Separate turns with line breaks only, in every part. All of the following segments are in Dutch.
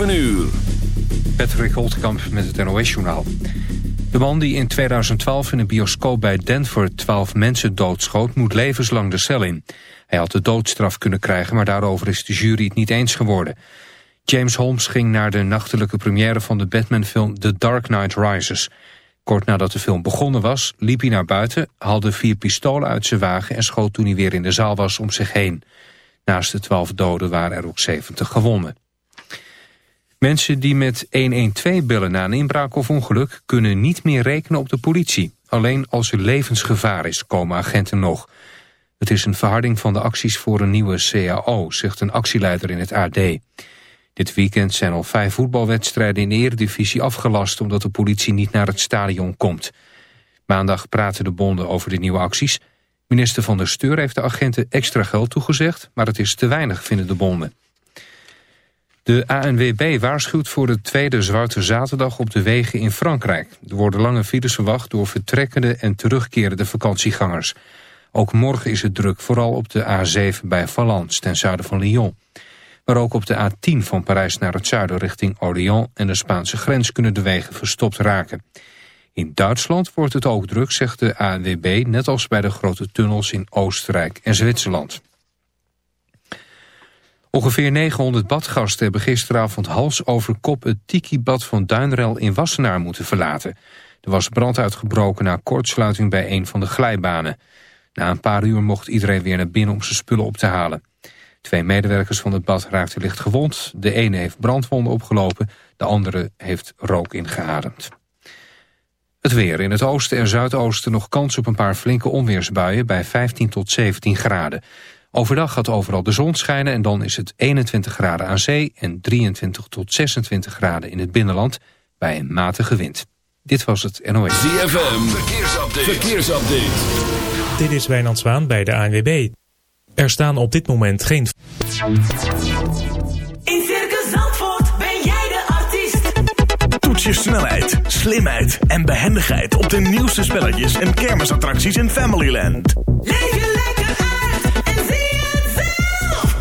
7 uur.
Patrick Holtkamp met het NOS-journaal. De man die in 2012 in een bioscoop bij Denver 12 mensen doodschoot... moet levenslang de cel in. Hij had de doodstraf kunnen krijgen, maar daarover is de jury het niet eens geworden. James Holmes ging naar de nachtelijke première van de Batman-film The Dark Knight Rises. Kort nadat de film begonnen was, liep hij naar buiten... haalde vier pistolen uit zijn wagen en schoot toen hij weer in de zaal was om zich heen. Naast de 12 doden waren er ook 70 gewonnen. Mensen die met 112 bellen na een inbraak of ongeluk... kunnen niet meer rekenen op de politie. Alleen als er levensgevaar is, komen agenten nog. Het is een verharding van de acties voor een nieuwe CAO... zegt een actieleider in het AD. Dit weekend zijn al vijf voetbalwedstrijden in de eredivisie afgelast... omdat de politie niet naar het stadion komt. Maandag praten de bonden over de nieuwe acties. Minister van der Steur heeft de agenten extra geld toegezegd... maar het is te weinig, vinden de bonden. De ANWB waarschuwt voor de tweede Zwarte Zaterdag op de wegen in Frankrijk. Er worden lange files verwacht door vertrekkende en terugkerende vakantiegangers. Ook morgen is het druk, vooral op de A7 bij Valence ten zuiden van Lyon. Maar ook op de A10 van Parijs naar het zuiden richting Orléans en de Spaanse grens kunnen de wegen verstopt raken. In Duitsland wordt het ook druk, zegt de ANWB, net als bij de grote tunnels in Oostenrijk en Zwitserland. Ongeveer 900 badgasten hebben gisteravond hals over kop het tiki-bad van Duinrel in Wassenaar moeten verlaten. Er was brand uitgebroken na kortsluiting bij een van de glijbanen. Na een paar uur mocht iedereen weer naar binnen om zijn spullen op te halen. Twee medewerkers van het bad raakten licht gewond. De ene heeft brandwonden opgelopen, de andere heeft rook ingeademd. Het weer. In het oosten en zuidoosten nog kans op een paar flinke onweersbuien bij 15 tot 17 graden. Overdag gaat overal de zon schijnen en dan is het 21 graden aan zee... en 23 tot 26 graden in het binnenland bij een matige wind. Dit was het NOS.
ZFM, verkeersupdate. verkeersupdate.
Dit is Wijnand Zwaan bij de ANWB. Er staan op dit moment geen...
In Circus Zandvoort ben jij de artiest.
Toets je snelheid, slimheid en behendigheid... op de nieuwste spelletjes en kermisattracties in Familyland.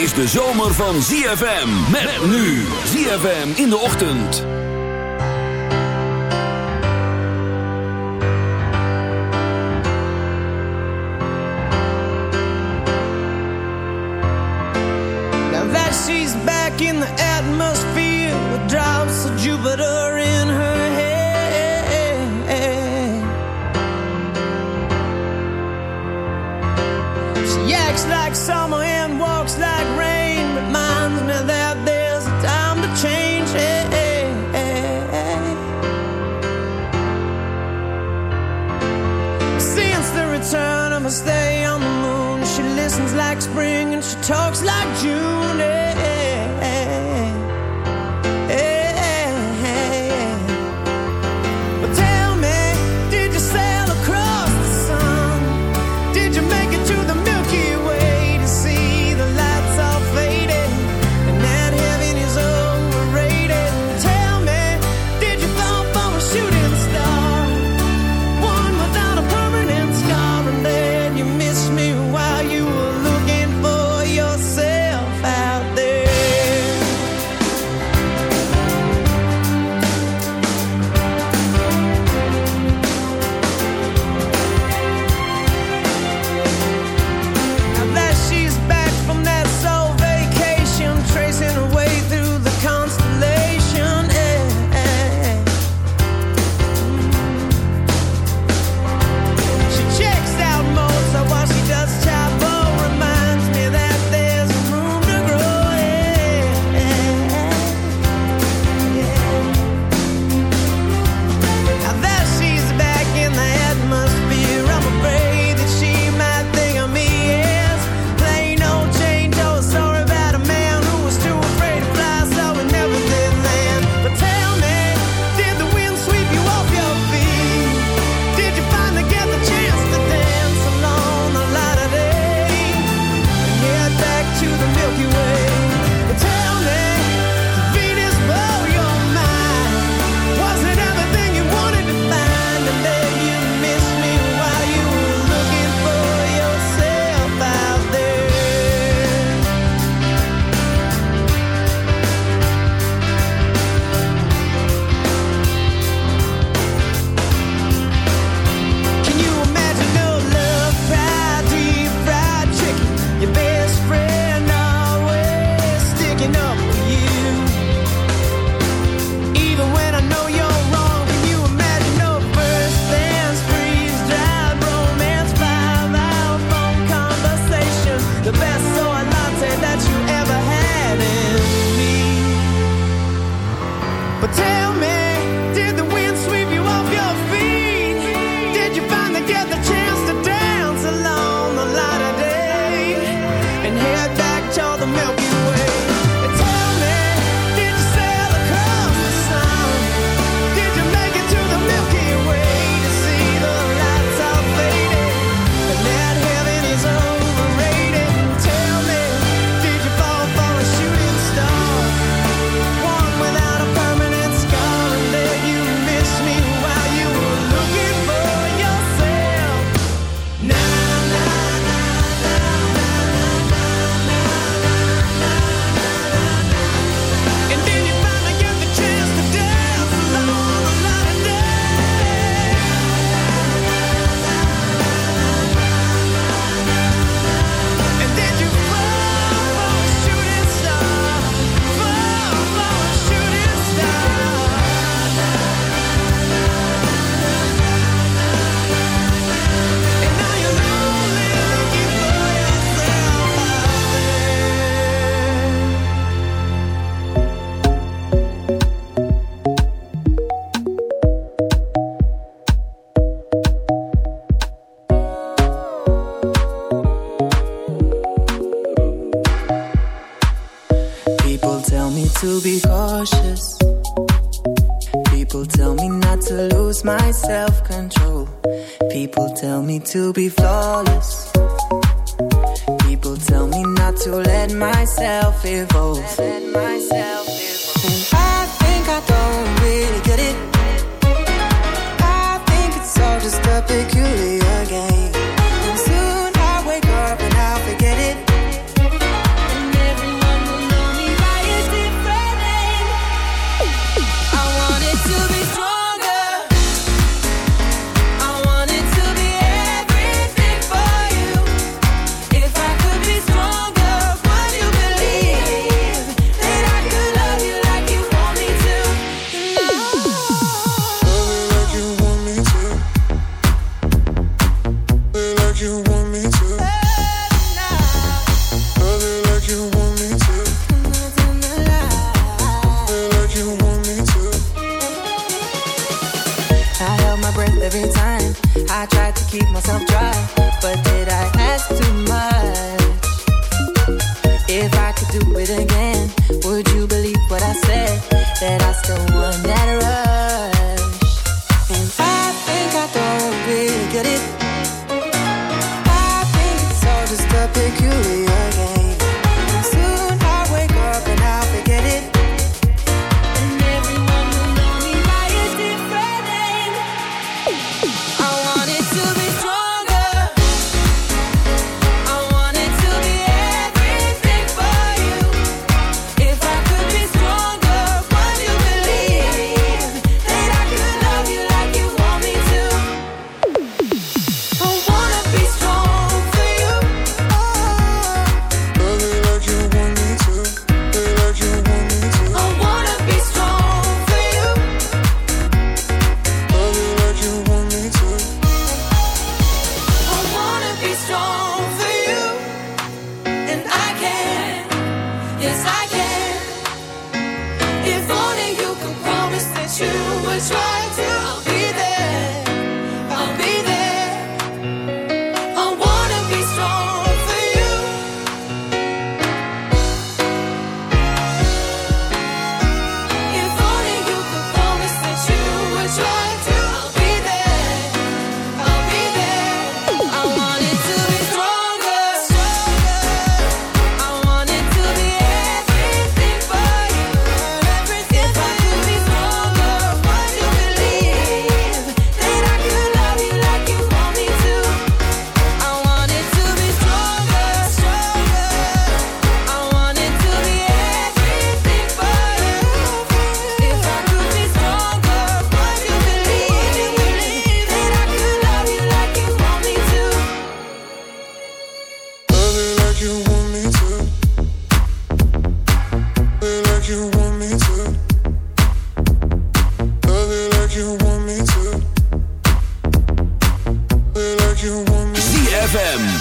Is de zomer van ZFM. Met nu ZFM in de ochtend.
Now that she's back in the atmosphere with drops of Jupiter in her to
be flawless.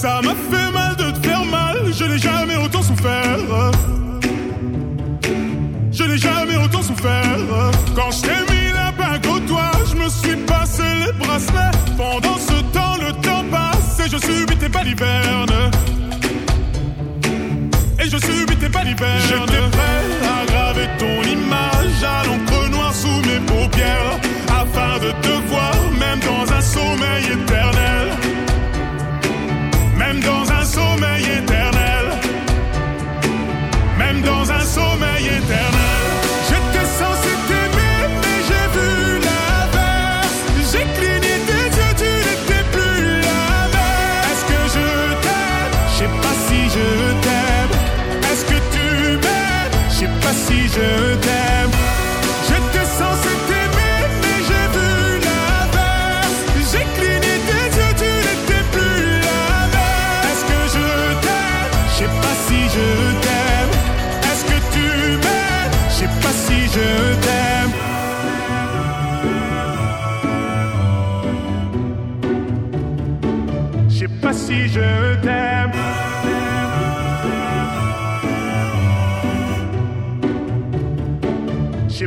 Ça m'a fait mal de te faire mal, je n'ai jamais autant souffert. Je n'ai jamais autant souffert. Quand je t'ai mis la bague au doigt, je me suis passé les bracelets. Pendant ce temps, le temps passe et je subis tes balivernes. Et je subis tes balivernes. J'étais prêt. future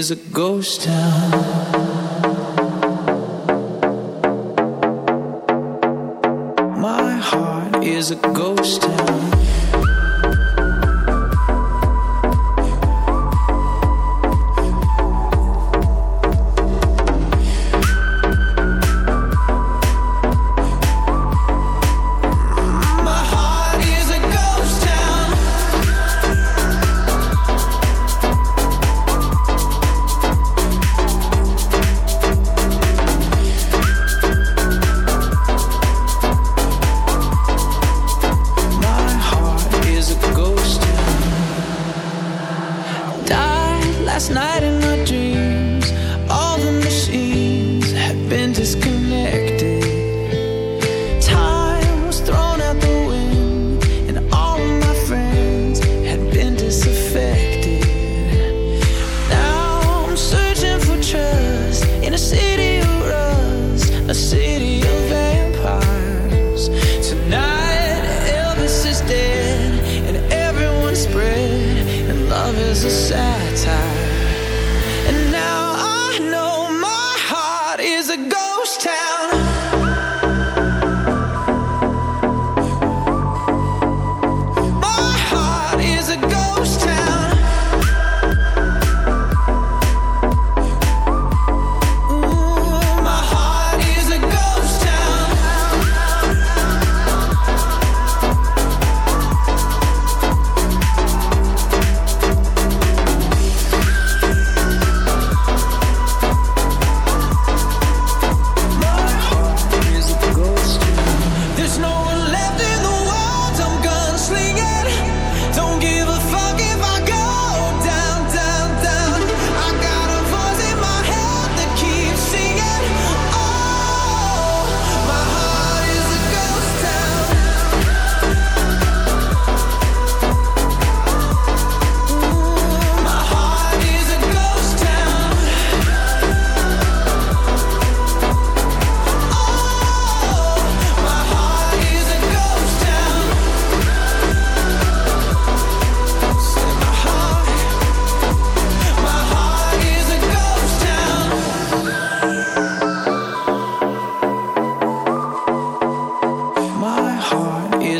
is
a
ghost town.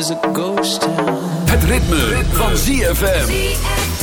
is a ghost town.
Het ritme, ritme. van ZFM.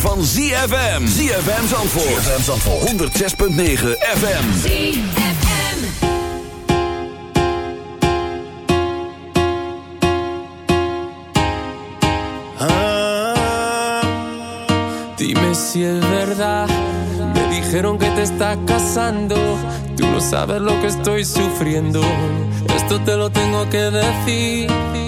van ZFM. ZFM Zandvoort. ZFM Zandvoort. 106.9 FM.
ZFM.
Ah, dime si es verdad. Me dijeron que te estás casando. Tú no sabes lo que estoy sufriendo. Esto te lo tengo que decir.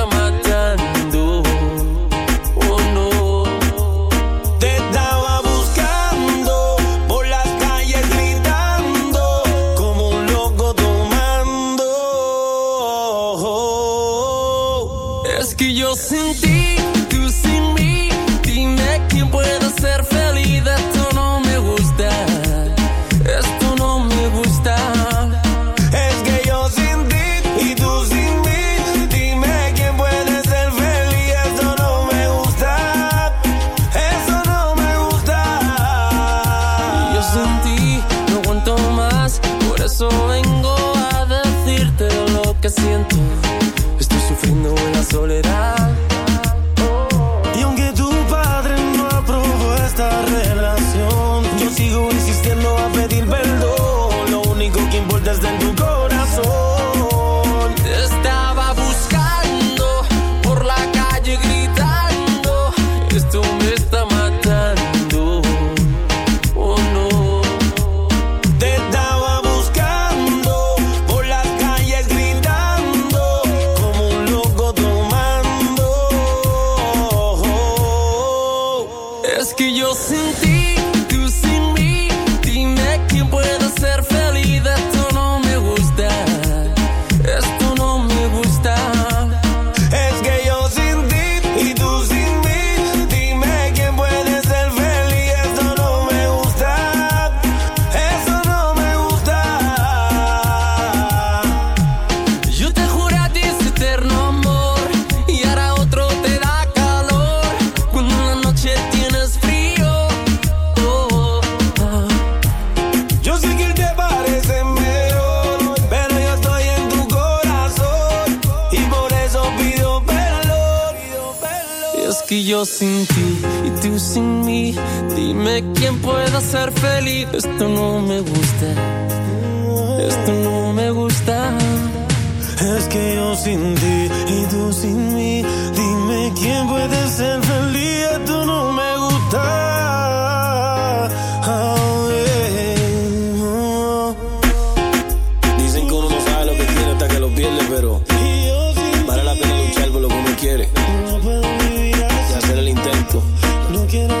looking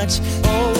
much. Oh.